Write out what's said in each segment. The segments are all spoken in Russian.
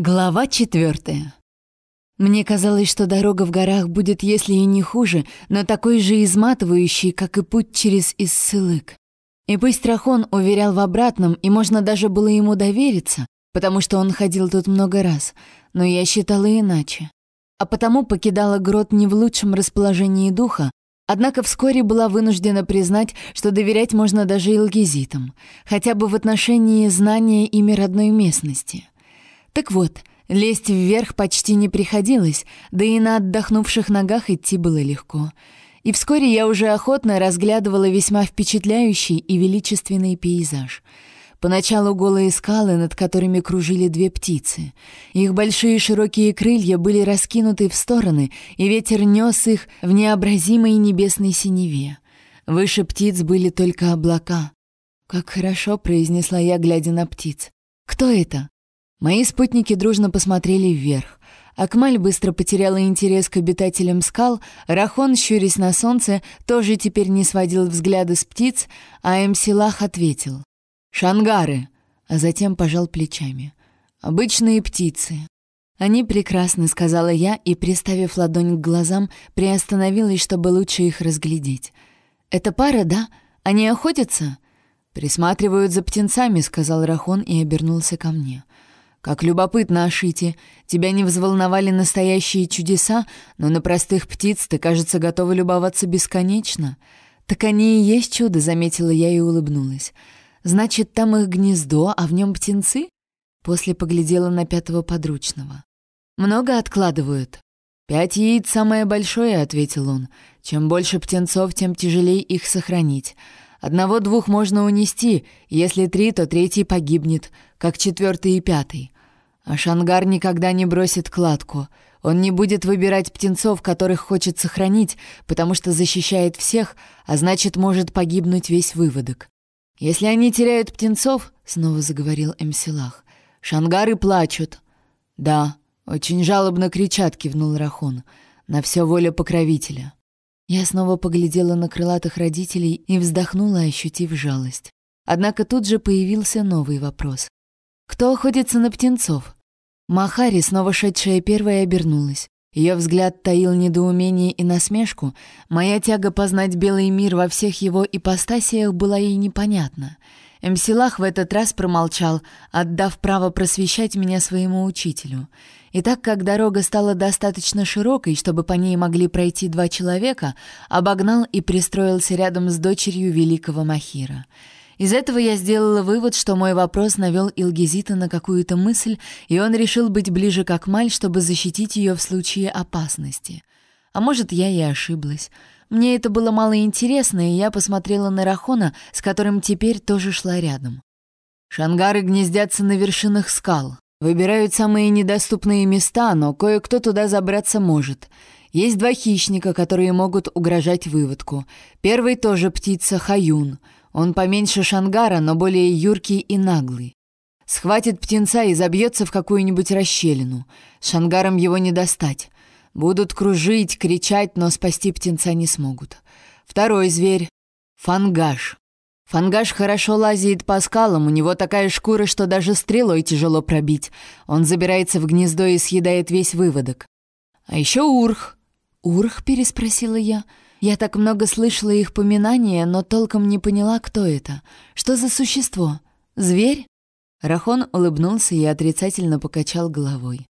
Глава четвертая. Мне казалось, что дорога в горах будет, если и не хуже, но такой же изматывающей, как и путь через Иссылык. И пусть Рахон уверял в обратном, и можно даже было ему довериться, потому что он ходил тут много раз, но я считала иначе. А потому покидала грот не в лучшем расположении духа, однако вскоре была вынуждена признать, что доверять можно даже илгизитам, хотя бы в отношении знания ими родной местности — так вот, лезть вверх почти не приходилось, да и на отдохнувших ногах идти было легко. И вскоре я уже охотно разглядывала весьма впечатляющий и величественный пейзаж. Поначалу голые скалы, над которыми кружили две птицы. Их большие широкие крылья были раскинуты в стороны, и ветер нес их в необразимой небесной синеве. Выше птиц были только облака. «Как хорошо», — произнесла я, глядя на птиц. «Кто это?» Мои спутники дружно посмотрели вверх. Акмаль быстро потеряла интерес к обитателям скал, Рахон, щурясь на солнце, тоже теперь не сводил взгляды с птиц, а Эмсилах ответил. «Шангары!» а затем пожал плечами. «Обычные птицы». «Они прекрасны», — сказала я, и, приставив ладонь к глазам, приостановилась, чтобы лучше их разглядеть. «Это пара, да? Они охотятся?» «Присматривают за птенцами», — сказал Рахон и обернулся ко мне. Как любопытно, Ашити. Тебя не взволновали настоящие чудеса, но на простых птиц ты, кажется, готова любоваться бесконечно. Так они и есть чудо, заметила я и улыбнулась. Значит, там их гнездо, а в нем птенцы? После поглядела на пятого подручного. Много откладывают. «Пять яиц самое большое», — ответил он. «Чем больше птенцов, тем тяжелее их сохранить. Одного-двух можно унести, если три, то третий погибнет, как четвертый и пятый. А Шангар никогда не бросит кладку. Он не будет выбирать птенцов, которых хочет сохранить, потому что защищает всех, а значит, может погибнуть весь выводок. Если они теряют птенцов, снова заговорил Эмсилах, шангары плачут. Да, очень жалобно кричат, кивнул Рахон. На все воля покровителя. Я снова поглядела на крылатых родителей и вздохнула, ощутив жалость. Однако тут же появился новый вопрос. «Кто охотится на птенцов?» Махари, снова шедшая первая, обернулась. Ее взгляд таил недоумение и насмешку. Моя тяга познать белый мир во всех его ипостасиях была ей непонятна. Эмсилах в этот раз промолчал, отдав право просвещать меня своему учителю. И так как дорога стала достаточно широкой, чтобы по ней могли пройти два человека, обогнал и пристроился рядом с дочерью великого Махира. Из этого я сделала вывод, что мой вопрос навел Илгизита на какую-то мысль, и он решил быть ближе к Акмаль, чтобы защитить ее в случае опасности. А может, я и ошиблась. Мне это было мало интересно, и я посмотрела на Рахона, с которым теперь тоже шла рядом. Шангары гнездятся на вершинах скал. Выбирают самые недоступные места, но кое-кто туда забраться может. Есть два хищника, которые могут угрожать выводку. Первый тоже птица Хаюн. Он поменьше Шангара, но более юркий и наглый. Схватит птенца и забьется в какую-нибудь расщелину. Шангаром его не достать. Будут кружить, кричать, но спасти птенца не смогут. Второй зверь — фангаш. Фангаш хорошо лазит по скалам, у него такая шкура, что даже стрелой тяжело пробить. Он забирается в гнездо и съедает весь выводок. А еще урх. «Урх?» — переспросила я. Я так много слышала их поминания, но толком не поняла, кто это. Что за существо? Зверь? Рахон улыбнулся и отрицательно покачал головой.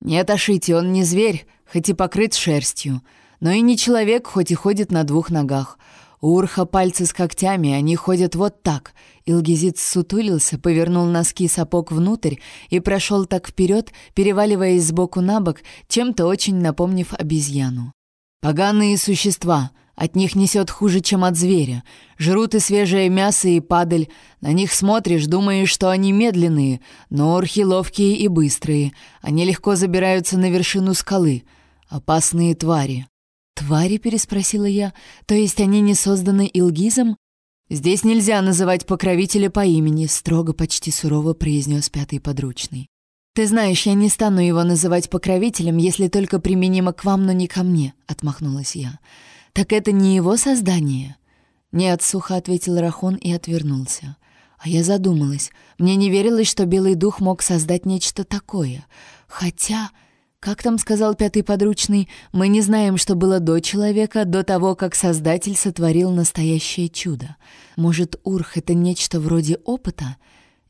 «Нет, Ашити, он не зверь, хоть и покрыт шерстью, но и не человек, хоть и ходит на двух ногах. Урха пальцы с когтями, они ходят вот так». Илгизит сутулился, повернул носки сапог внутрь и прошел так вперед, переваливаясь сбоку на бок, чем-то очень напомнив обезьяну. «Поганые существа!» От них несет хуже, чем от зверя. Жрут и свежее мясо, и падаль. На них смотришь, думаешь, что они медленные, но орхи ловкие и быстрые. Они легко забираются на вершину скалы. Опасные твари. «Твари?» — переспросила я. «То есть они не созданы Илгизом?» «Здесь нельзя называть покровителя по имени», — строго, почти сурово произнес пятый подручный. «Ты знаешь, я не стану его называть покровителем, если только применимо к вам, но не ко мне», — отмахнулась я. «Так это не его создание?» «Нет», — сухо ответил Рахон и отвернулся. А я задумалась. Мне не верилось, что Белый Дух мог создать нечто такое. Хотя, как там сказал пятый подручный, мы не знаем, что было до человека, до того, как Создатель сотворил настоящее чудо. Может, Урх — это нечто вроде опыта?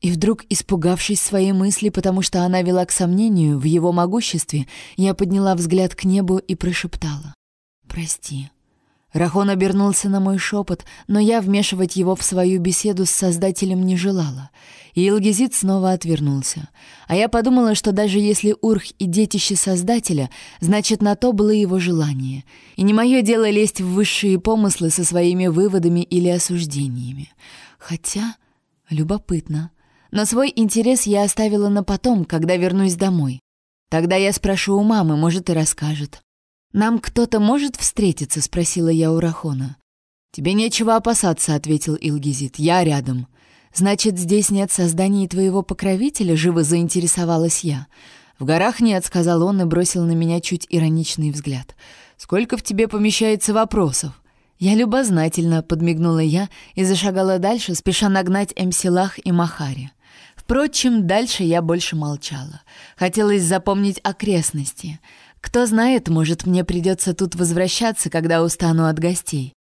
И вдруг, испугавшись своей мысли, потому что она вела к сомнению в его могуществе, я подняла взгляд к небу и прошептала. «Прости». Рахон обернулся на мой шепот, но я вмешивать его в свою беседу с Создателем не желала. И Илгизит снова отвернулся. А я подумала, что даже если Урх и детище Создателя, значит, на то было его желание. И не мое дело лезть в высшие помыслы со своими выводами или осуждениями. Хотя, любопытно. Но свой интерес я оставила на потом, когда вернусь домой. Тогда я спрошу у мамы, может, и расскажет. «Нам кто-то может встретиться?» — спросила я у Рахона. «Тебе нечего опасаться», — ответил Илгизит. «Я рядом». «Значит, здесь нет созданий твоего покровителя?» — живо заинтересовалась я. «В горах нет», — сказал он и бросил на меня чуть ироничный взгляд. «Сколько в тебе помещается вопросов?» «Я любознательно», — подмигнула я и зашагала дальше, спеша нагнать Эмсилах и Махари. Впрочем, дальше я больше молчала. Хотелось запомнить окрестности. Кто знает, может, мне придется тут возвращаться, когда устану от гостей.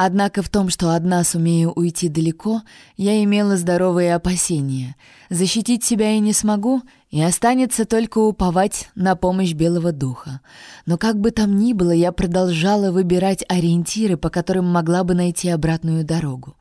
Однако в том, что одна сумею уйти далеко, я имела здоровые опасения. Защитить себя я не смогу, и останется только уповать на помощь Белого Духа. Но как бы там ни было, я продолжала выбирать ориентиры, по которым могла бы найти обратную дорогу.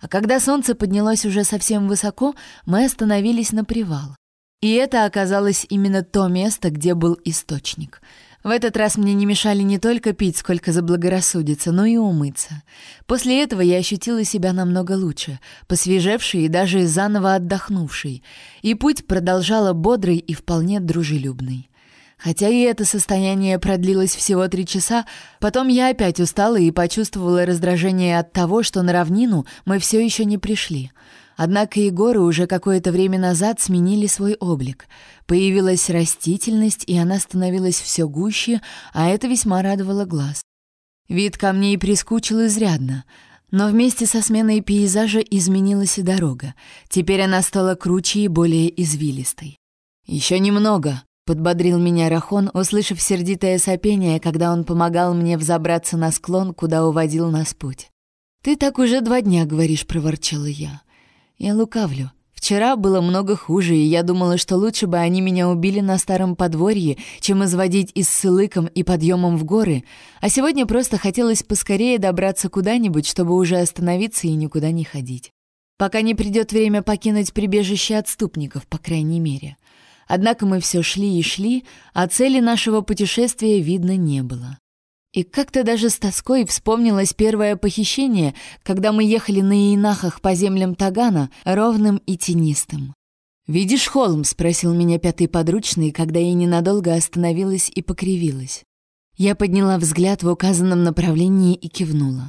А когда солнце поднялось уже совсем высоко, мы остановились на привал. И это оказалось именно то место, где был источник. В этот раз мне не мешали не только пить, сколько заблагорассудится, но и умыться. После этого я ощутила себя намного лучше, посвежевшей и даже заново отдохнувшей, и путь продолжала бодрый и вполне дружелюбный. Хотя и это состояние продлилось всего три часа, потом я опять устала и почувствовала раздражение от того, что на равнину мы все еще не пришли. Однако и горы уже какое-то время назад сменили свой облик. Появилась растительность, и она становилась все гуще, а это весьма радовало глаз. Вид камней прискучил изрядно, но вместе со сменой пейзажа изменилась и дорога. Теперь она стала круче и более извилистой. «Еще немного», Подбодрил меня Рахон, услышав сердитое сопение, когда он помогал мне взобраться на склон, куда уводил нас путь. «Ты так уже два дня говоришь», — проворчала я. «Я лукавлю. Вчера было много хуже, и я думала, что лучше бы они меня убили на старом подворье, чем изводить и ссылыком, и подъемом в горы, а сегодня просто хотелось поскорее добраться куда-нибудь, чтобы уже остановиться и никуда не ходить. Пока не придет время покинуть прибежище отступников, по крайней мере». Однако мы все шли и шли, а цели нашего путешествия видно не было. И как-то даже с тоской вспомнилось первое похищение, когда мы ехали на инахах по землям Тагана, ровным и тенистым. «Видишь холм?» — спросил меня пятый подручный, когда я ненадолго остановилась и покривилась. Я подняла взгляд в указанном направлении и кивнула.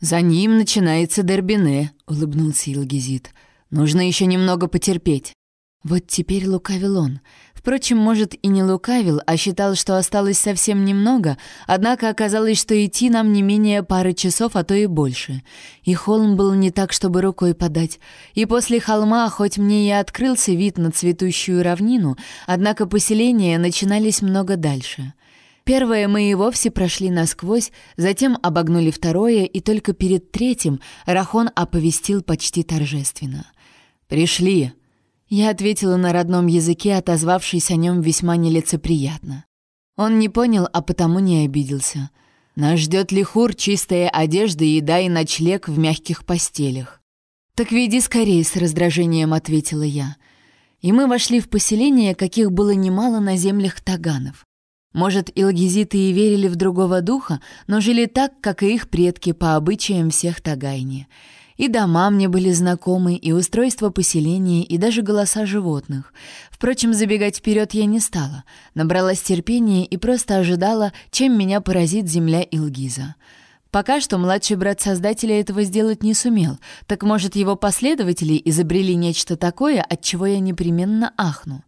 «За ним начинается Дербине», — улыбнулся Илгизит. «Нужно еще немного потерпеть». Вот теперь лукавил он. Впрочем, может, и не лукавил, а считал, что осталось совсем немного, однако оказалось, что идти нам не менее пары часов, а то и больше. И холм был не так, чтобы рукой подать. И после холма, хоть мне и открылся вид на цветущую равнину, однако поселения начинались много дальше. Первое мы и вовсе прошли насквозь, затем обогнули второе, и только перед третьим Рахон оповестил почти торжественно. «Пришли!» Я ответила на родном языке, отозвавшись о нем весьма нелицеприятно. Он не понял, а потому не обиделся. Нас ждет лихур, чистая одежда, еда и ночлег в мягких постелях. «Так веди скорее», — с раздражением ответила я. И мы вошли в поселение, каких было немало на землях таганов. Может, илгизиты и верили в другого духа, но жили так, как и их предки по обычаям всех тагайни — и дома мне были знакомы, и устройство поселения, и даже голоса животных. Впрочем, забегать вперед я не стала. Набралась терпения и просто ожидала, чем меня поразит земля Илгиза. Пока что младший брат создателя этого сделать не сумел, так может его последователи изобрели нечто такое, от чего я непременно ахну.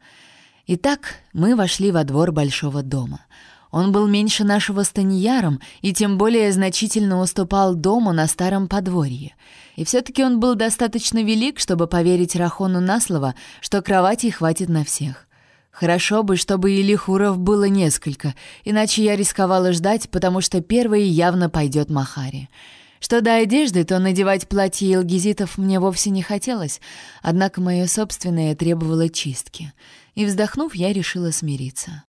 Итак, мы вошли во двор большого дома. Он был меньше нашего с Таньяром и тем более значительно уступал дому на старом подворье. И все-таки он был достаточно велик, чтобы поверить Рахону на слово, что кроватей хватит на всех. Хорошо бы, чтобы и лихуров было несколько, иначе я рисковала ждать, потому что первый явно пойдет Махари. Что до одежды, то надевать платье илгизитов мне вовсе не хотелось, однако мое собственное требовало чистки. И вздохнув, я решила смириться.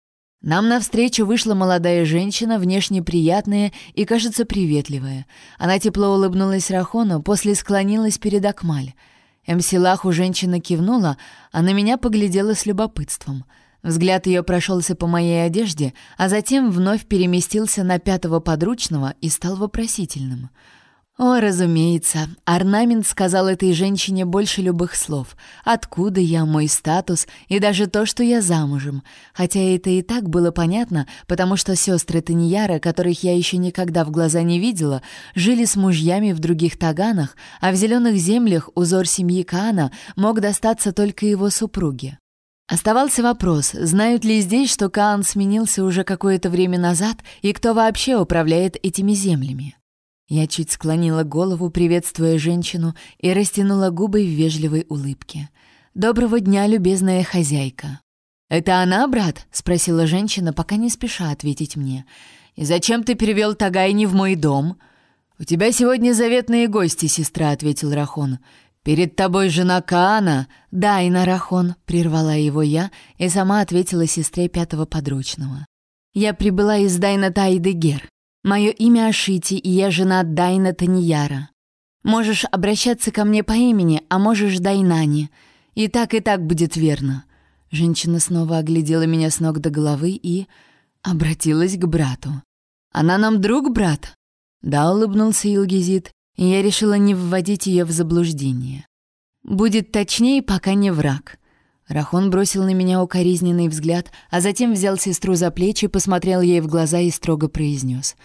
Нам навстречу вышла молодая женщина, внешне приятная и, кажется, приветливая. Она тепло улыбнулась Рахону, после склонилась перед Акмаль. Эмсилах у женщины кивнула, а на меня поглядела с любопытством. Взгляд ее прошелся по моей одежде, а затем вновь переместился на пятого подручного и стал вопросительным — о, разумеется, орнамент сказал этой женщине больше любых слов. Откуда я, мой статус и даже то, что я замужем. Хотя это и так было понятно, потому что сестры Таньяра, которых я еще никогда в глаза не видела, жили с мужьями в других таганах, а в зеленых землях узор семьи Каана мог достаться только его супруге. Оставался вопрос, знают ли здесь, что Каан сменился уже какое-то время назад и кто вообще управляет этими землями. Я чуть склонила голову, приветствуя женщину, и растянула губы в вежливой улыбке. «Доброго дня, любезная хозяйка!» «Это она, брат?» — спросила женщина, пока не спеша ответить мне. «И зачем ты перевел Тагайни в мой дом?» «У тебя сегодня заветные гости, сестра», — ответил Рахон. «Перед тобой жена Каана?» «Да, Ина Рахон», — прервала его я и сама ответила сестре пятого подручного. «Я прибыла из Дайната Айдегер. Мое имя Ашити, и я жена Дайна Таньяра. Можешь обращаться ко мне по имени, а можешь Дайнани. И так, и так будет верно». Женщина снова оглядела меня с ног до головы и... обратилась к брату. «Она нам друг, брат?» «Да», — улыбнулся Илгизит, и я решила не вводить ее в заблуждение. «Будет точнее, пока не враг». Рахон бросил на меня укоризненный взгляд, а затем взял сестру за плечи, посмотрел ей в глаза и строго произнес.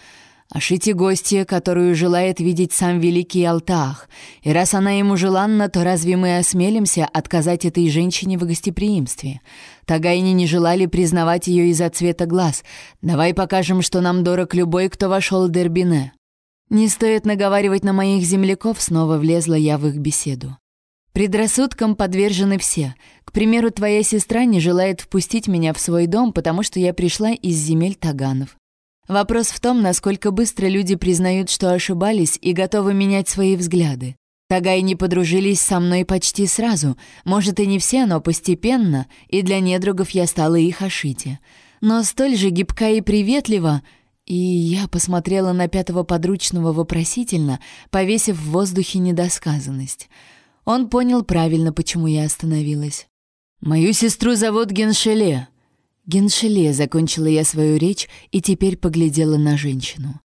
«Ашите гостья, которую желает видеть сам великий Алтаах, и раз она ему желанна, то разве мы осмелимся отказать этой женщине в гостеприимстве? Тагайни не желали признавать ее из-за цвета глаз. Давай покажем, что нам дорог любой, кто вошел в Дербине». «Не стоит наговаривать на моих земляков», — снова влезла я в их беседу. Предрассудкам подвержены все. К примеру, твоя сестра не желает впустить меня в свой дом, потому что я пришла из земель таганов. Вопрос в том, насколько быстро люди признают, что ошибались и готовы менять свои взгляды. Тагай не подружились со мной почти сразу, может и не все, но постепенно, и для недругов я стала их ошите. Но столь же гибка и приветлива, и я посмотрела на пятого подручного вопросительно, повесив в воздухе недосказанность — он понял правильно, почему я остановилась. «Мою сестру зовут Геншеле». «Геншеле», — закончила я свою речь и теперь поглядела на женщину.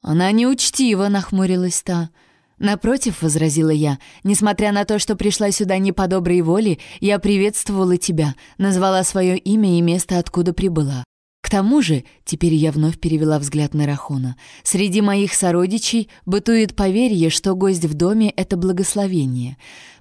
«Она неучтива», — нахмурилась та. «Напротив», — возразила я, — «несмотря на то, что пришла сюда не по доброй воле, я приветствовала тебя, назвала свое имя и место, откуда прибыла. К тому же, теперь я вновь перевела взгляд на Рахона, среди моих сородичей бытует поверье, что гость в доме — это благословение.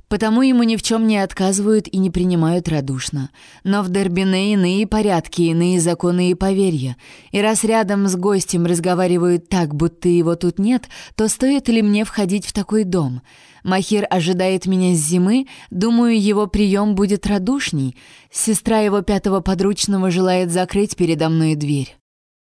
Потому ему ни в чем не отказывают и не принимают радушно. Но в Дербине иные порядки, иные законы и поверья. И раз рядом с гостем разговаривают так, будто его тут нет, то стоит ли мне входить в такой дом? Махир ожидает меня с зимы, думаю, его прием будет радушней. Сестра его пятого подручного желает закрыть передо мной дверь.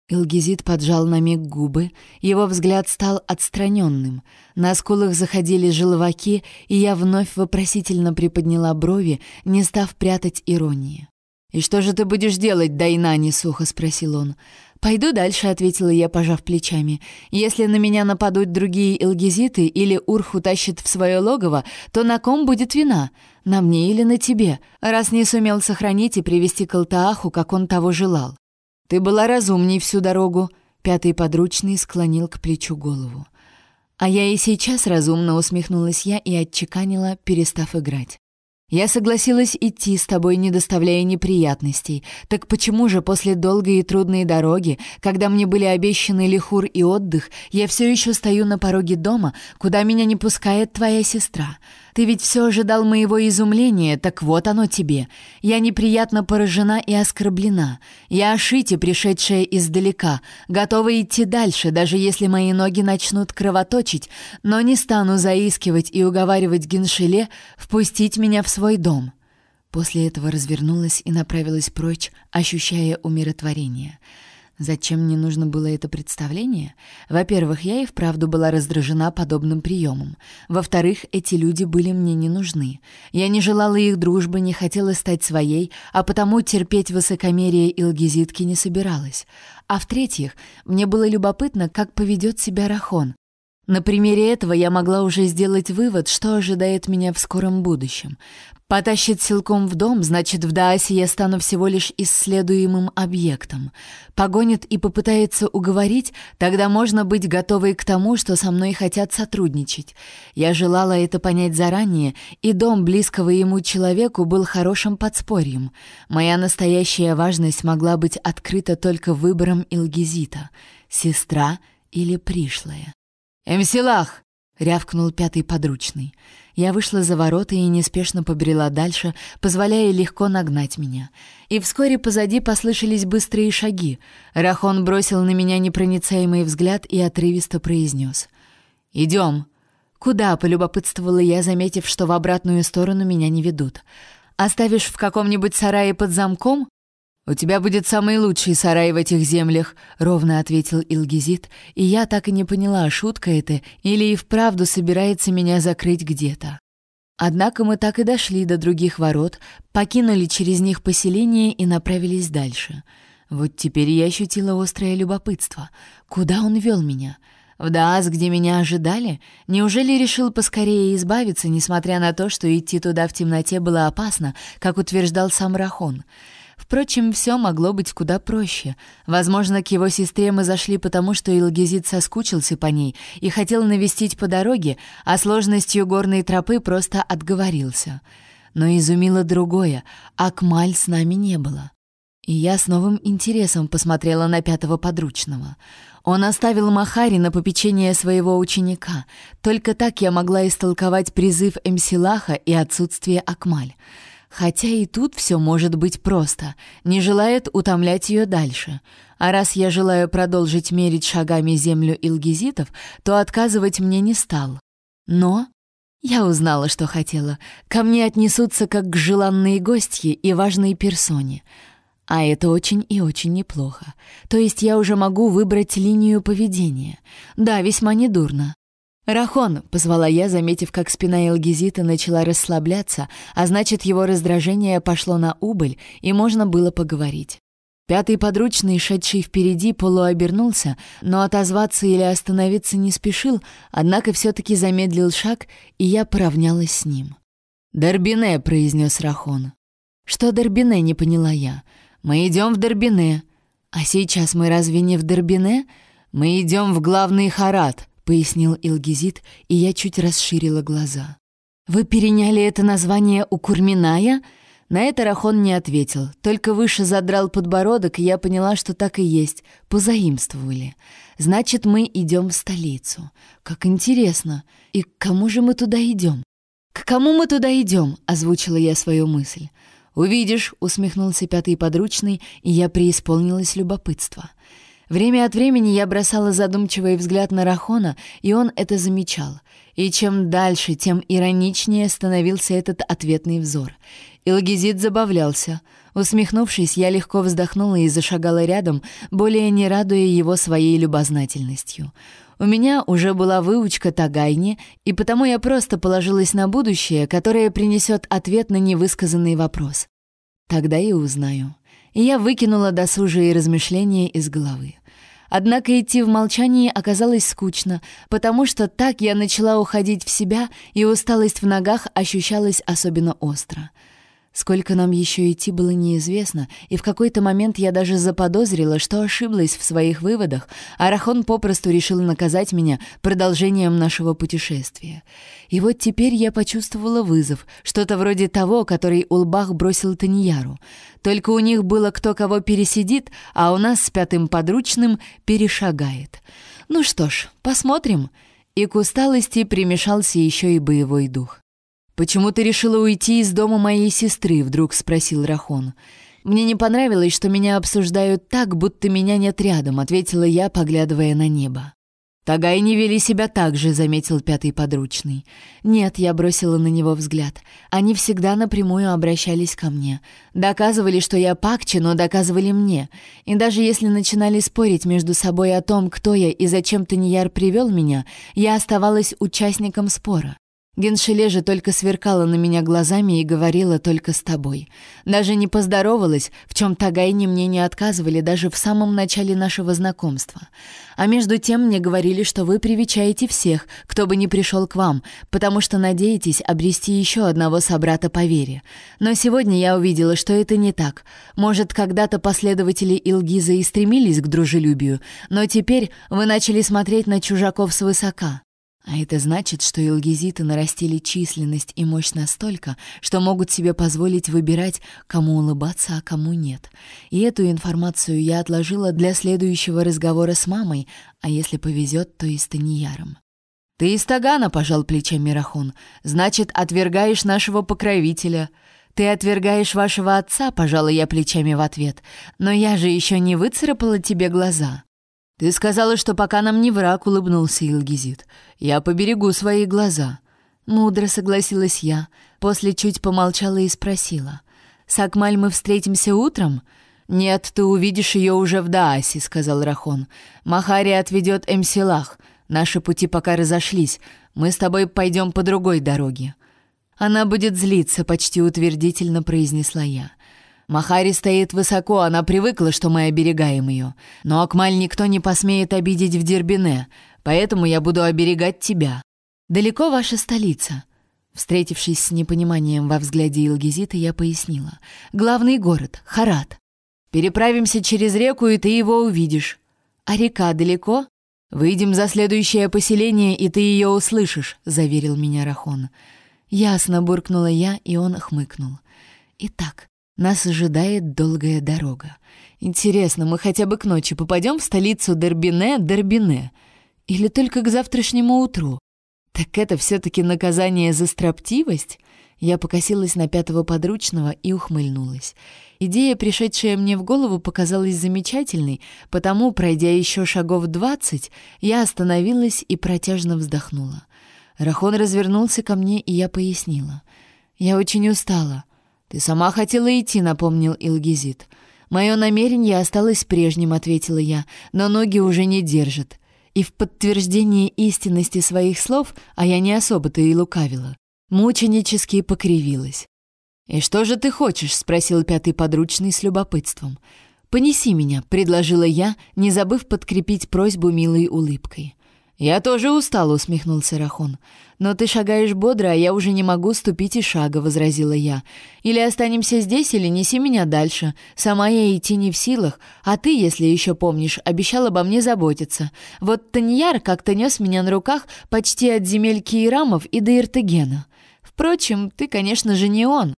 Илгизит поджал на миг губы, его взгляд стал отстраненным. На скулах заходили желваки, и я вновь вопросительно приподняла брови, не став прятать иронии. «И что же ты будешь делать, Дайнани?» — сухо спросил он. «Пойду дальше», — ответила я, пожав плечами. «Если на меня нападут другие илгизиты или Урх утащит в свое логово, то на ком будет вина? На мне или на тебе, раз не сумел сохранить и привести к Алтааху, как он того желал?» «Ты была разумней всю дорогу», — пятый подручный склонил к плечу голову. «А я и сейчас разумно усмехнулась я и отчеканила, перестав играть. Я согласилась идти с тобой, не доставляя неприятностей. Так почему же после долгой и трудной дороги, когда мне были обещаны лихур и отдых, я все еще стою на пороге дома, куда меня не пускает твоя сестра? Ты ведь все ожидал моего изумления, так вот оно тебе. Я неприятно поражена и оскорблена. Я Ашити, пришедшая издалека, готова идти дальше, даже если мои ноги начнут кровоточить, но не стану заискивать и уговаривать Геншеле впустить меня в свой дом». После этого развернулась и направилась прочь, ощущая умиротворение — Зачем мне нужно было это представление? Во-первых, я и вправду была раздражена подобным приемом. Во-вторых, эти люди были мне не нужны. Я не желала их дружбы, не хотела стать своей, а потому терпеть высокомерие Илгизитки не собиралась. А в-третьих, мне было любопытно, как поведет себя Рахон. На примере этого я могла уже сделать вывод, что ожидает меня в скором будущем. Потащит силком в дом, значит, в Даасе я стану всего лишь исследуемым объектом. Погонит и попытается уговорить, тогда можно быть готовой к тому, что со мной хотят сотрудничать. Я желала это понять заранее, и дом близкого ему человеку был хорошим подспорьем. Моя настоящая важность могла быть открыта только выбором Илгизита — сестра или пришлая. «Эмсилах!» — рявкнул пятый подручный. Я вышла за ворота и неспешно побрела дальше, позволяя легко нагнать меня. И вскоре позади послышались быстрые шаги. Рахон бросил на меня непроницаемый взгляд и отрывисто произнес. «Идем». «Куда?» — полюбопытствовала я, заметив, что в обратную сторону меня не ведут. «Оставишь в каком-нибудь сарае под замком?» «У тебя будет самый лучший сарай в этих землях», — ровно ответил Илгизит, и я так и не поняла, шутка это или и вправду собирается меня закрыть где-то. Однако мы так и дошли до других ворот, покинули через них поселение и направились дальше. Вот теперь я ощутила острое любопытство. Куда он вел меня? В Даас, где меня ожидали? Неужели решил поскорее избавиться, несмотря на то, что идти туда в темноте было опасно, как утверждал сам Рахон? — Впрочем, все могло быть куда проще. Возможно, к его сестре мы зашли потому, что Илгизит соскучился по ней и хотел навестить по дороге, а сложностью горной тропы просто отговорился. Но изумило другое — Акмаль с нами не было. И я с новым интересом посмотрела на пятого подручного. Он оставил Махари на попечение своего ученика. Только так я могла истолковать призыв Эмсилаха и отсутствие Акмаль. Хотя и тут все может быть просто. Не желает утомлять ее дальше. А раз я желаю продолжить мерить шагами землю илгизитов, то отказывать мне не стал. Но я узнала, что хотела. Ко мне отнесутся как к желанной гостье и важной персоне. А это очень и очень неплохо. То есть я уже могу выбрать линию поведения. Да, весьма недурно. «Рахон!» — позвала я, заметив, как спина Элгизита начала расслабляться, а значит, его раздражение пошло на убыль, и можно было поговорить. Пятый подручный, шедший впереди, полуобернулся, но отозваться или остановиться не спешил, однако все-таки замедлил шаг, и я поравнялась с ним. «Дорбине», — произнес Рахон. «Что Дорбине?» — не поняла я. «Мы идем в Дорбине». «А сейчас мы разве не в Дорбине?» «Мы идем в главный Харат», пояснил Илгизит, и я чуть расширила глаза. «Вы переняли это название у Курминая?» На это Рахон не ответил, только выше задрал подбородок, и я поняла, что так и есть. Позаимствовали. Значит, мы идем в столицу. Как интересно. И к кому же мы туда идем? «К кому мы туда идем?» — озвучила я свою мысль. «Увидишь», — усмехнулся пятый подручный, и я преисполнилась любопытства. Время от времени я бросала задумчивый взгляд на Рахона, и он это замечал. И чем дальше, тем ироничнее становился этот ответный взор. Илгизит забавлялся. Усмехнувшись, я легко вздохнула и зашагала рядом, более не радуя его своей любознательностью. У меня уже была выучка Тагайни, и потому я просто положилась на будущее, которое принесет ответ на невысказанный вопрос. Тогда и узнаю. И я выкинула досужие размышления из головы. Однако идти в молчании оказалось скучно, потому что так я начала уходить в себя, и усталость в ногах ощущалась особенно остро. Сколько нам еще идти было неизвестно, и в какой-то момент я даже заподозрила, что ошиблась в своих выводах, а Рахон попросту решил наказать меня продолжением нашего путешествия. И вот теперь я почувствовала вызов, что-то вроде того, который Улбах бросил Таньяру. Только у них было кто кого пересидит, а у нас с пятым подручным перешагает. Ну что ж, посмотрим. И к усталости примешался еще и боевой дух. «Почему ты решила уйти из дома моей сестры?» — вдруг спросил Рахон. «Мне не понравилось, что меня обсуждают так, будто меня нет рядом», — ответила я, поглядывая на небо. «Тагай не вели себя так же», — заметил пятый подручный. «Нет», — я бросила на него взгляд. «Они всегда напрямую обращались ко мне. Доказывали, что я пакчи, но доказывали мне. И даже если начинали спорить между собой о том, кто я и зачем Таньяр привел меня, я оставалась участником спора. Геншеле же только сверкала на меня глазами и говорила только с тобой. Даже не поздоровалась, в чем Тагайни мне не отказывали даже в самом начале нашего знакомства. А между тем мне говорили, что вы привечаете всех, кто бы ни пришел к вам, потому что надеетесь обрести еще одного собрата по вере. Но сегодня я увидела, что это не так. Может, когда-то последователи Илгиза и стремились к дружелюбию, но теперь вы начали смотреть на чужаков свысока. А это значит, что илгизиты нарастили численность и мощь настолько, что могут себе позволить выбирать, кому улыбаться, а кому нет. И эту информацию я отложила для следующего разговора с мамой, а если повезет, то и с Таньяром. «Ты из Тагана», — пожал плечами Рахон, — «значит, отвергаешь нашего покровителя». «Ты отвергаешь вашего отца», — пожала я плечами в ответ, «но я же еще не выцарапала тебе глаза». «Ты сказала, что пока нам не враг», — улыбнулся Илгизит. «Я поберегу свои глаза». Мудро согласилась я, после чуть помолчала и спросила. «С Акмаль мы встретимся утром?» «Нет, ты увидишь ее уже в Даасе», — сказал Рахон. «Махари отведет Эмсилах. Наши пути пока разошлись. Мы с тобой пойдем по другой дороге». «Она будет злиться», — почти утвердительно произнесла я. Махари стоит высоко, она привыкла, что мы оберегаем ее. Но Акмаль никто не посмеет обидеть в Дербине, поэтому я буду оберегать тебя. Далеко ваша столица?» Встретившись с непониманием во взгляде Илгизита, я пояснила. «Главный город — Харат. Переправимся через реку, и ты его увидишь. А река далеко? Выйдем за следующее поселение, и ты ее услышишь», — заверил меня Рахон. «Ясно», — буркнула я, и он хмыкнул. «Итак, нас ожидает долгая дорога. Интересно, мы хотя бы к ночи попадем в столицу Дербине-Дербине? Или только к завтрашнему утру? Так это все-таки наказание за строптивость? Я покосилась на пятого подручного и ухмыльнулась. Идея, пришедшая мне в голову, показалась замечательной, потому, пройдя еще шагов двадцать, я остановилась и протяжно вздохнула. Рахон развернулся ко мне, и я пояснила. «Я очень устала. «Ты сама хотела идти», — напомнил Илгизит. «Мое намерение осталось прежним», — ответила я, «но ноги уже не держат». И в подтверждение истинности своих слов, а я не особо-то и лукавила, мученически покривилась. «И что же ты хочешь?» — спросил пятый подручный с любопытством. «Понеси меня», — предложила я, не забыв подкрепить просьбу милой улыбкой. «Я тоже устал», — усмехнулся Рахон. «Но ты шагаешь бодро, а я уже не могу ступить и шага», — возразила я. «Или останемся здесь, или неси меня дальше. Сама я идти не в силах, а ты, если еще помнишь, обещал обо мне заботиться. Вот Таньяр как-то нес меня на руках почти от земель Киерамов и до Иртегена. Впрочем, ты, конечно же, не он».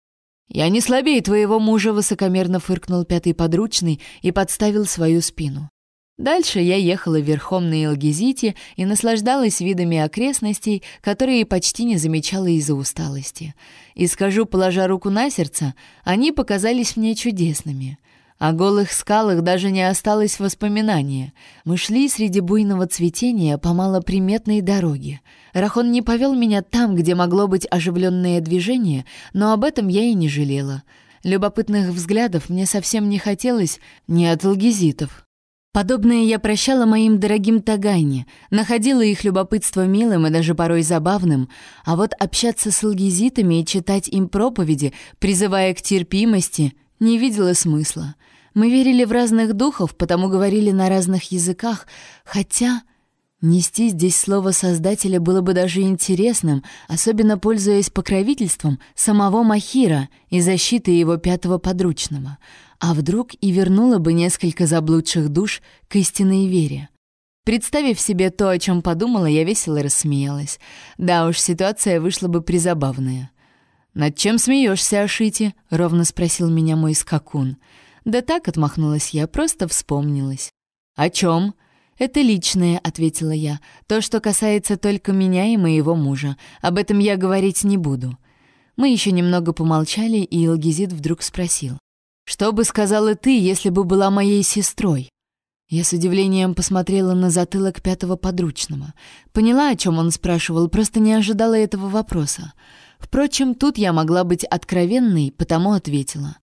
«Я не слабее твоего мужа», — высокомерно фыркнул пятый подручный и подставил свою спину. Дальше я ехала верхом на Элгизите и наслаждалась видами окрестностей, которые почти не замечала из-за усталости. И скажу, положа руку на сердце, они показались мне чудесными. О голых скалах даже не осталось воспоминания. Мы шли среди буйного цветения по малоприметной дороге. Рахон не повел меня там, где могло быть оживленное движение, но об этом я и не жалела. Любопытных взглядов мне совсем не хотелось ни от алгизитов. Подобное я прощала моим дорогим Тагайне, находила их любопытство милым и даже порой забавным, а вот общаться с алгизитами и читать им проповеди, призывая к терпимости, не видела смысла. Мы верили в разных духов, потому говорили на разных языках, хотя Нести здесь слово Создателя было бы даже интересным, особенно пользуясь покровительством самого Махира и защитой его пятого подручного. А вдруг и вернула бы несколько заблудших душ к истинной вере. Представив себе то, о чем подумала, я весело рассмеялась. Да уж, ситуация вышла бы призабавная. «Над чем смеешься, Ашити?» — ровно спросил меня мой скакун. «Да так», — отмахнулась я, — просто вспомнилась. «О чем?» «Это личное», — ответила я. «То, что касается только меня и моего мужа. Об этом я говорить не буду». Мы еще немного помолчали, и Илгизит вдруг спросил. «Что бы сказала ты, если бы была моей сестрой?» Я с удивлением посмотрела на затылок пятого подручного. Поняла, о чем он спрашивал, просто не ожидала этого вопроса. Впрочем, тут я могла быть откровенной, потому ответила.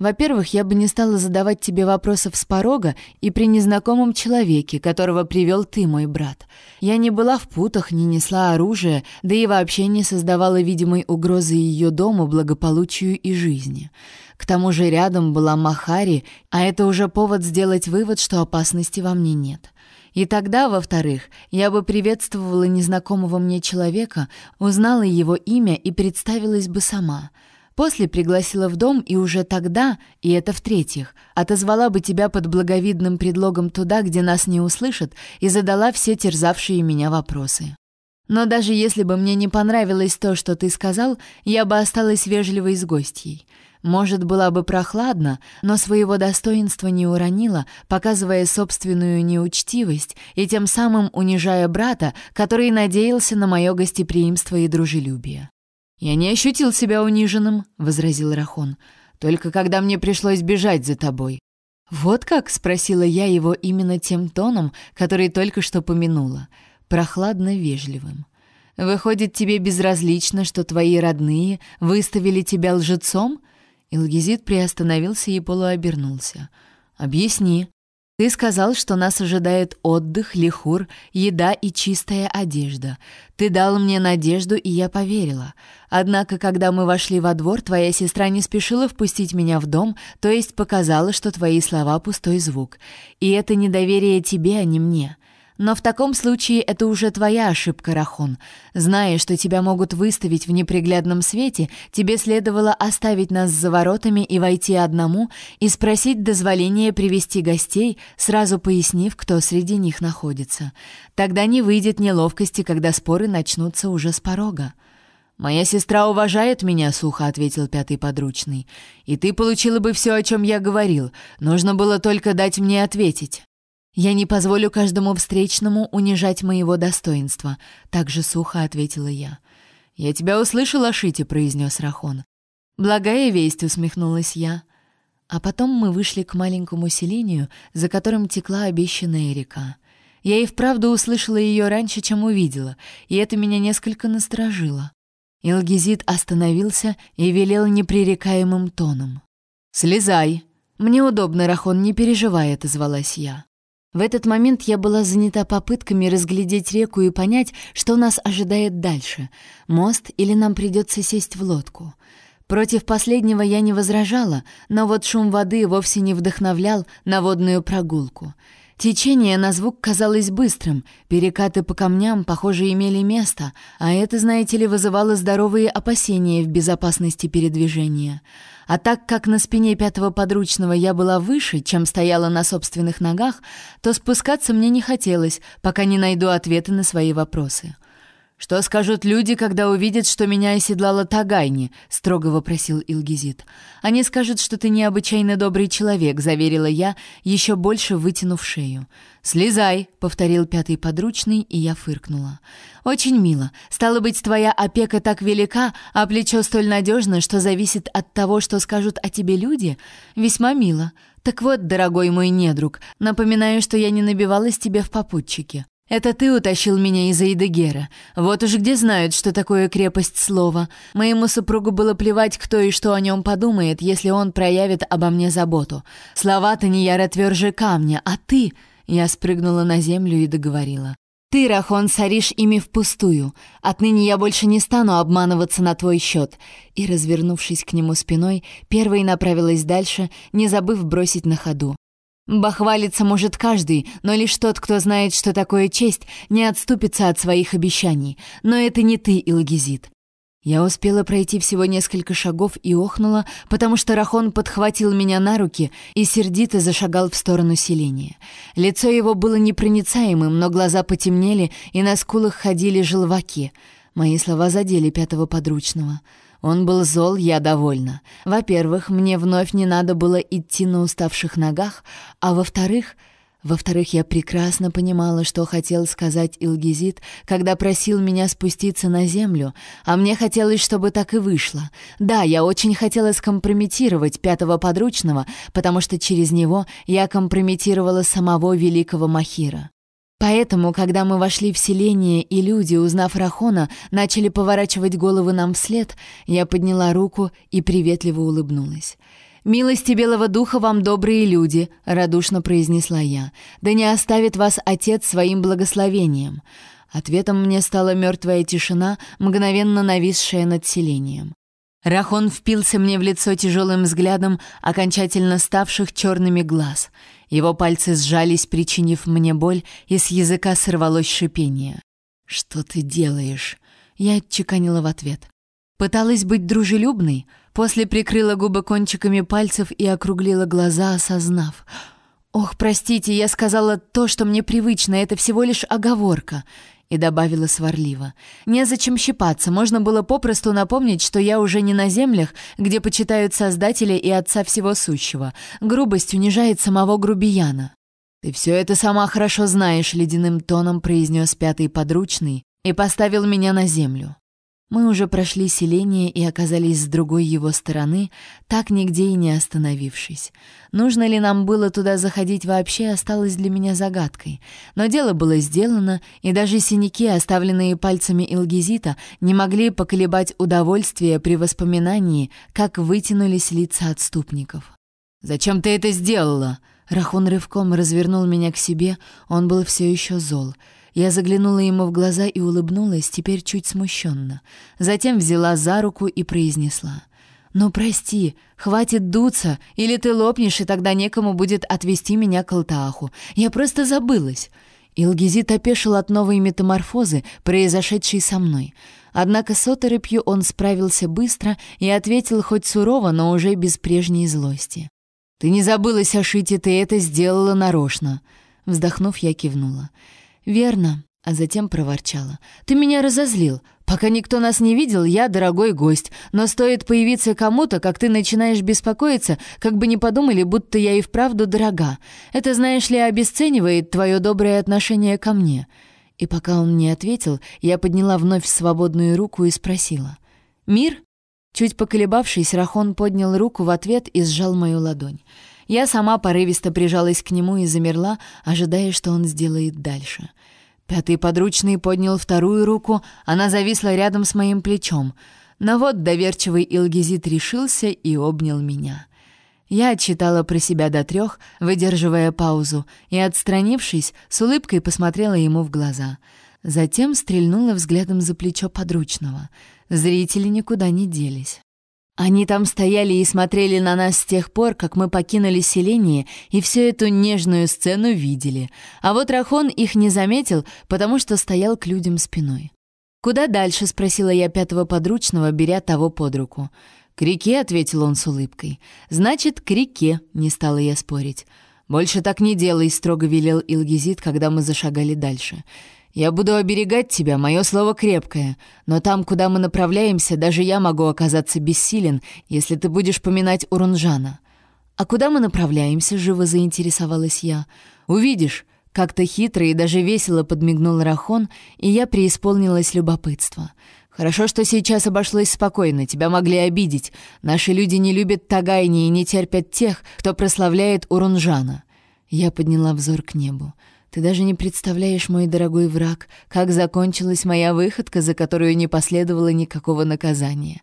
Во-первых, я бы не стала задавать тебе вопросов с порога и при незнакомом человеке, которого привел ты, мой брат. Я не была в путах, не несла оружие, да и вообще не создавала видимой угрозы ее дому, благополучию и жизни. К тому же рядом была Махари, а это уже повод сделать вывод, что опасности во мне нет. И тогда, во-вторых, я бы приветствовала незнакомого мне человека, узнала его имя и представилась бы сама — После пригласила в дом и уже тогда, и это в-третьих, отозвала бы тебя под благовидным предлогом туда, где нас не услышат, и задала все терзавшие меня вопросы. Но даже если бы мне не понравилось то, что ты сказал, я бы осталась вежливой с гостьей. Может, была бы прохладно, но своего достоинства не уронила, показывая собственную неучтивость и тем самым унижая брата, который надеялся на мое гостеприимство и дружелюбие. «Я не ощутил себя униженным», — возразил Рахон. «Только когда мне пришлось бежать за тобой». «Вот как?» — спросила я его именно тем тоном, который только что помянула, прохладно вежливым. «Выходит, тебе безразлично, что твои родные выставили тебя лжецом?» Илгизит приостановился и полуобернулся. «Объясни». Ты сказал, что нас ожидает отдых, лихур, еда и чистая одежда. Ты дал мне надежду, и я поверила. Однако, когда мы вошли во двор, твоя сестра не спешила впустить меня в дом, то есть показала, что твои слова — пустой звук. И это недоверие тебе, а не мне. Но в таком случае это уже твоя ошибка, Рахон. Зная, что тебя могут выставить в неприглядном свете, тебе следовало оставить нас за воротами и войти одному и спросить дозволения привести гостей, сразу пояснив, кто среди них находится. Тогда не выйдет неловкости, когда споры начнутся уже с порога. «Моя сестра уважает меня», — сухо ответил пятый подручный. «И ты получила бы все, о чем я говорил. Нужно было только дать мне ответить». «Я не позволю каждому встречному унижать моего достоинства», — так же сухо ответила я. «Я тебя услышал, Ашити», — произнес Рахон. «Благая весть», — усмехнулась я. А потом мы вышли к маленькому селению, за которым текла обещанная река. Я и вправду услышала ее раньше, чем увидела, и это меня несколько насторожило. Илгизит остановился и велел непререкаемым тоном. «Слезай!» «Мне удобно, Рахон, не переживай», — отозвалась я. В этот момент я была занята попытками разглядеть реку и понять, что нас ожидает дальше — мост или нам придется сесть в лодку. Против последнего я не возражала, но вот шум воды вовсе не вдохновлял на водную прогулку. Течение на звук казалось быстрым, перекаты по камням, похоже, имели место, а это, знаете ли, вызывало здоровые опасения в безопасности передвижения — а так как на спине пятого подручного я была выше, чем стояла на собственных ногах, то спускаться мне не хотелось, пока не найду ответы на свои вопросы. «Что скажут люди, когда увидят, что меня оседлала Тагайни?» — строго вопросил Илгизит. «Они скажут, что ты необычайно добрый человек», — заверила я, еще больше вытянув шею. «Слезай», — повторил пятый подручный, и я фыркнула. «Очень мило. Стало быть, твоя опека так велика, а плечо столь надежно, что зависит от того, что скажут о тебе люди? Весьма мило. Так вот, дорогой мой недруг, напоминаю, что я не набивалась тебе в попутчике. Это ты утащил меня из Эйдегера. Вот уж где знают, что такое крепость слова. Моему супругу было плевать, кто и что о нем подумает, если он проявит обо мне заботу. Слова-то не яро тверже камня, а ты...» Я спрыгнула на землю и договорила. «Ты, Рахон, соришь ими впустую. Отныне я больше не стану обманываться на твой счет». И, развернувшись к нему спиной, первой направилась дальше, не забыв бросить на ходу. Бахвалиться может каждый, но лишь тот, кто знает, что такое честь, не отступится от своих обещаний. Но это не ты, Илгизит. Я успела пройти всего несколько шагов и охнула, потому что Рахон подхватил меня на руки и сердито зашагал в сторону селения. Лицо его было непроницаемым, но глаза потемнели, и на скулах ходили желваки. Мои слова задели пятого подручного. Он был зол, я довольна. Во-первых, мне вновь не надо было идти на уставших ногах, а во-вторых, Во-вторых, я прекрасно понимала, что хотел сказать Илгизит, когда просил меня спуститься на землю, а мне хотелось, чтобы так и вышло. Да, я очень хотела скомпрометировать пятого подручного, потому что через него я компрометировала самого великого Махира. Поэтому, когда мы вошли в селение, и люди, узнав Рахона, начали поворачивать головы нам вслед, я подняла руку и приветливо улыбнулась. «Милости Белого Духа вам, добрые люди!» — радушно произнесла я. «Да не оставит вас Отец своим благословением!» Ответом мне стала мертвая тишина, мгновенно нависшая над селением. Рахон впился мне в лицо тяжелым взглядом окончательно ставших черными глаз. Его пальцы сжались, причинив мне боль, и с языка сорвалось шипение. «Что ты делаешь?» Я отчеканила в ответ. Пыталась быть дружелюбной, после прикрыла губы кончиками пальцев и округлила глаза, осознав. «Ох, простите, я сказала то, что мне привычно, это всего лишь оговорка и добавила сварливо. «Незачем щипаться, можно было попросту напомнить, что я уже не на землях, где почитают Создателя и Отца Всего Сущего. Грубость унижает самого грубияна». «Ты все это сама хорошо знаешь», — ледяным тоном произнес пятый подручный и поставил меня на землю. Мы уже прошли селение и оказались с другой его стороны, так нигде и не остановившись. Нужно ли нам было туда заходить вообще, осталось для меня загадкой. Но дело было сделано, и даже синяки, оставленные пальцами Илгизита, не могли поколебать удовольствие при воспоминании, как вытянулись лица отступников. «Зачем ты это сделала?» Рахун рывком развернул меня к себе, он был все еще зол — я заглянула ему в глаза и улыбнулась, теперь чуть смущенно. Затем взяла за руку и произнесла. «Ну, прости, хватит дуться, или ты лопнешь, и тогда некому будет отвезти меня к Алтааху. Я просто забылась». Илгизит опешил от новой метаморфозы, произошедшей со мной. Однако с оторопью он справился быстро и ответил хоть сурово, но уже без прежней злости. «Ты не забылась о Шите, ты это сделала нарочно». Вздохнув, я кивнула. «Верно», а затем проворчала. «Ты меня разозлил. Пока никто нас не видел, я дорогой гость. Но стоит появиться кому-то, как ты начинаешь беспокоиться, как бы не подумали, будто я и вправду дорога. Это, знаешь ли, обесценивает твое доброе отношение ко мне». И пока он не ответил, я подняла вновь свободную руку и спросила. «Мир?» Чуть поколебавшись, Рахон поднял руку в ответ и сжал мою ладонь. Я сама порывисто прижалась к нему и замерла, ожидая, что он сделает дальше. Пятый подручный поднял вторую руку, она зависла рядом с моим плечом. Но вот доверчивый Илгизит решился и обнял меня. Я отчитала про себя до трех, выдерживая паузу, и, отстранившись, с улыбкой посмотрела ему в глаза. Затем стрельнула взглядом за плечо подручного. Зрители никуда не делись. Они там стояли и смотрели на нас с тех пор, как мы покинули селение, и всю эту нежную сцену видели. А вот Рахон их не заметил, потому что стоял к людям спиной. «Куда дальше?» — спросила я пятого подручного, беря того под руку. «К реке», — ответил он с улыбкой. «Значит, к реке», — не стала я спорить. «Больше так не делай», — строго велел Илгизит, когда мы зашагали дальше. Я буду оберегать тебя, мое слово крепкое. Но там, куда мы направляемся, даже я могу оказаться бессилен, если ты будешь поминать Урунжана». «А куда мы направляемся?» — живо заинтересовалась я. «Увидишь». Как-то хитро и даже весело подмигнул Рахон, и я преисполнилась любопытства. «Хорошо, что сейчас обошлось спокойно, тебя могли обидеть. Наши люди не любят Тагайни и не терпят тех, кто прославляет Урунжана». Я подняла взор к небу. Ты даже не представляешь, мой дорогой враг, как закончилась моя выходка, за которую не последовало никакого наказания.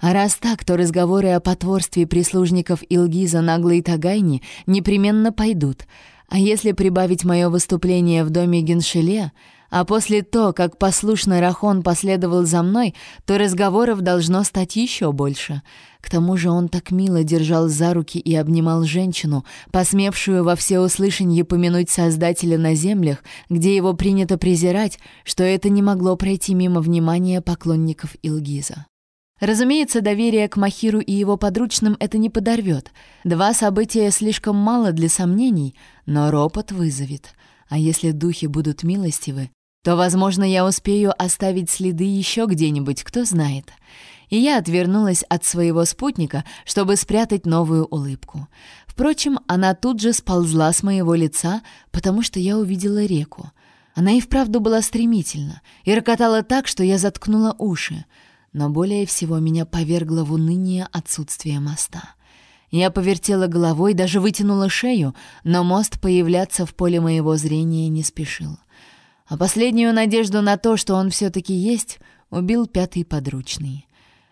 А раз так, то разговоры о потворстве прислужников Илгиза наглой Тагайни непременно пойдут. А если прибавить мое выступление в доме Геншеле, а после то, как послушный Рахон последовал за мной, то разговоров должно стать еще больше. К тому же он так мило держал за руки и обнимал женщину, посмевшую во всеуслышанье помянуть Создателя на землях, где его принято презирать, что это не могло пройти мимо внимания поклонников Илгиза. Разумеется, доверие к Махиру и его подручным это не подорвет. Два события слишком мало для сомнений, но ропот вызовет. А если духи будут милостивы, то, возможно, я успею оставить следы еще где-нибудь, кто знает. И я отвернулась от своего спутника, чтобы спрятать новую улыбку. Впрочем, она тут же сползла с моего лица, потому что я увидела реку. Она и вправду была стремительна и рокотала так, что я заткнула уши. Но более всего меня повергло в уныние отсутствие моста. Я повертела головой, даже вытянула шею, но мост появляться в поле моего зрения не спешил. А последнюю надежду на то, что он все-таки есть, убил пятый подручный.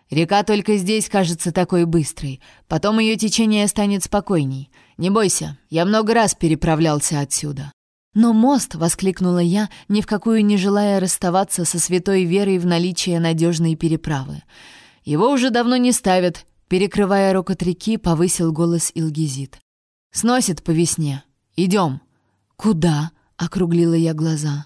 Река только здесь кажется такой быстрой. Потом ее течение станет спокойней. Не бойся, я много раз переправлялся отсюда. «Но мост!» — воскликнула я, ни в какую не желая расставаться со святой верой в наличие надежной переправы. «Его уже давно не ставят», — перекрывая рокот реки, повысил голос Илгизит. «Сносит по весне. Идем». «Куда?» — округлила я глаза.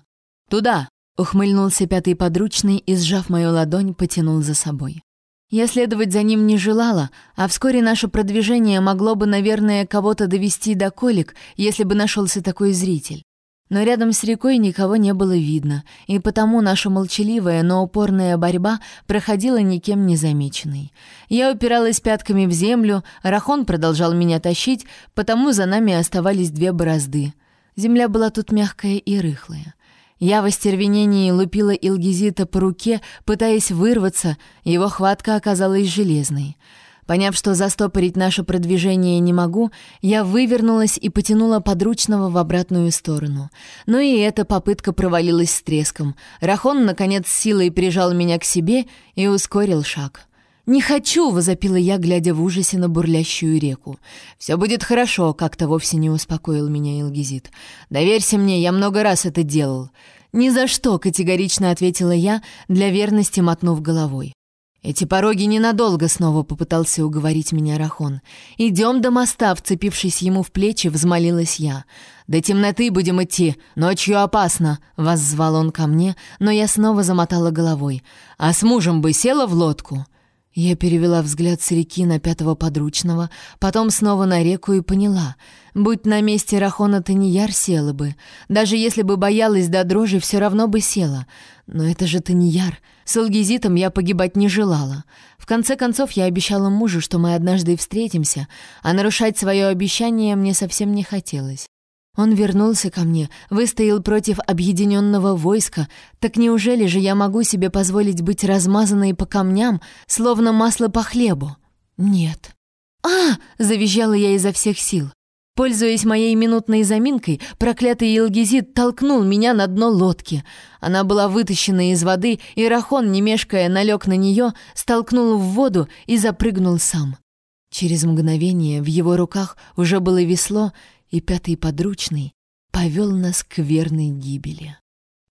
«Туда!» — ухмыльнулся пятый подручный и, сжав мою ладонь, потянул за собой. Я следовать за ним не желала, а вскоре наше продвижение могло бы, наверное, кого-то довести до колик, если бы нашелся такой зритель. Но рядом с рекой никого не было видно, и потому наша молчаливая, но упорная борьба проходила никем не замеченной. Я упиралась пятками в землю, Рахон продолжал меня тащить, потому за нами оставались две борозды. Земля была тут мягкая и рыхлая. Я в остервенении лупила Илгизита по руке, пытаясь вырваться, его хватка оказалась железной. Поняв, что застопорить наше продвижение не могу, я вывернулась и потянула подручного в обратную сторону. Но и эта попытка провалилась с треском. Рахон, наконец, силой прижал меня к себе и ускорил шаг. «Не хочу!» — возопила я, глядя в ужасе на бурлящую реку. «Все будет хорошо», — как-то вовсе не успокоил меня Илгизит. «Доверься мне, я много раз это делал». «Ни за что!» — категорично ответила я, для верности мотнув головой. «Эти пороги ненадолго», — снова попытался уговорить меня Рахон. «Идем до моста», — вцепившись ему в плечи, взмолилась я. «До темноты будем идти, ночью опасно», — воззвал он ко мне, но я снова замотала головой. «А с мужем бы села в лодку?» Я перевела взгляд с реки на пятого подручного, потом снова на реку и поняла. Будь на месте Рахона Таньяр села бы. Даже если бы боялась до дрожи, все равно бы села. Но это же Таньяр. С Алгизитом я погибать не желала. В конце концов, я обещала мужу, что мы однажды встретимся, а нарушать свое обещание мне совсем не хотелось. Он вернулся ко мне, выстоял против объединенного войска. Так неужели же я могу себе позволить быть размазанной по камням, словно масло по хлебу? Нет. «А!» — завизжала я изо всех сил. Пользуясь моей минутной заминкой, проклятый Елгизит толкнул меня на дно лодки. Она была вытащена из воды, и Рахон, не мешкая, налег на нее, столкнул в воду и запрыгнул сам. Через мгновение в его руках уже было весло, и пятый подручный повел нас к верной гибели.